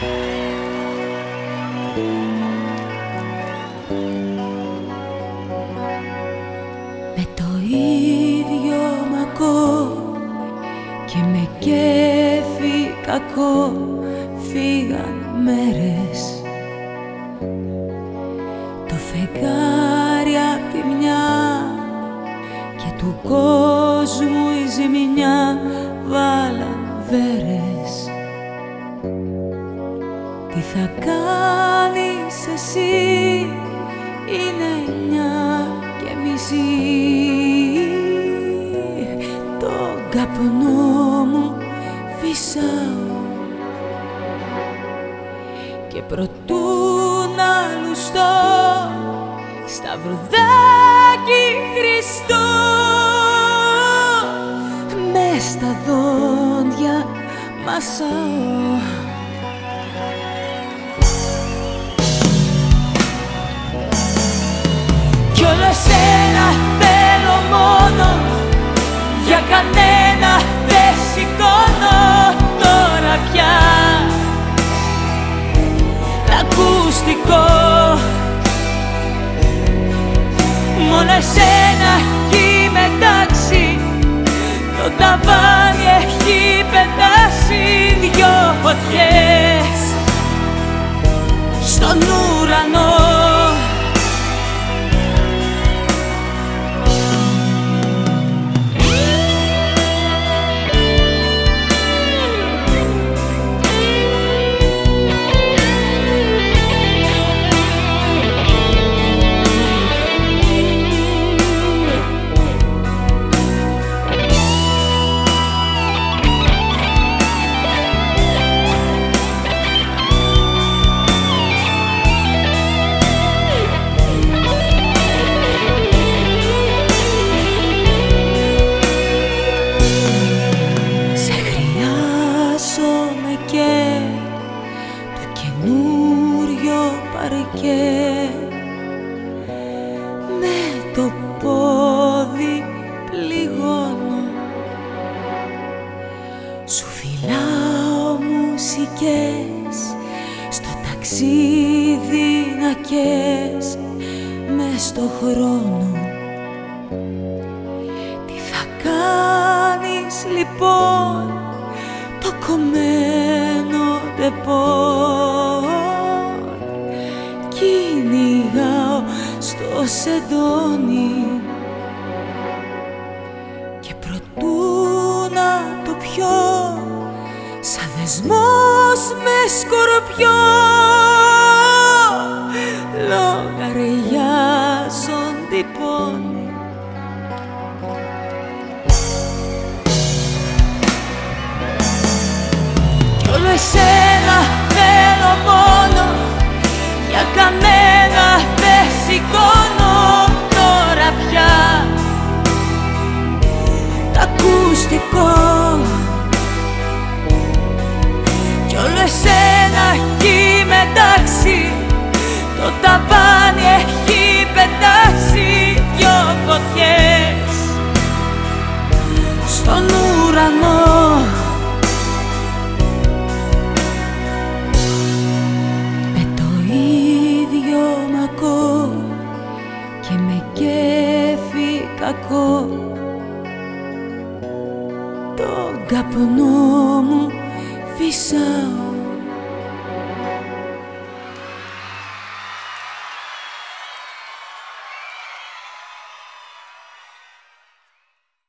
Με το ίδιο μακό και με κέφι κακό φύγαν μέρες. Το φεγγάρι απ' τη μια και του κόσμου η ζημιά βάλαν βέρες. Τι θα κάνεις εσύ. Είναι μια και μισή Το καπνό μου φυσάω και προτού να λουστώ σταυρουδάκι Χριστό. Μες στα δόντια μασάω εσένα θέλω μόνο. Για κανένα δεν σηκώνω τώρα πια. Ακουστικό. Μόνο εσένα εκεί μετάξι Το ταβάνι έχει πετάσει μουσικές στο ταξίδι να καις μες στο χρόνο. Τι θα κάνεις λοιπόν το κομμένο τεπό Κυνηγάω στο σεντόνι και προτού να το πιω σαν δεσμός με σκορπιό. Λογαριάζονται οι πόνοι Κι όλο εσένα θέλω μόνο Για κανένα τον καπνό μου φυσάω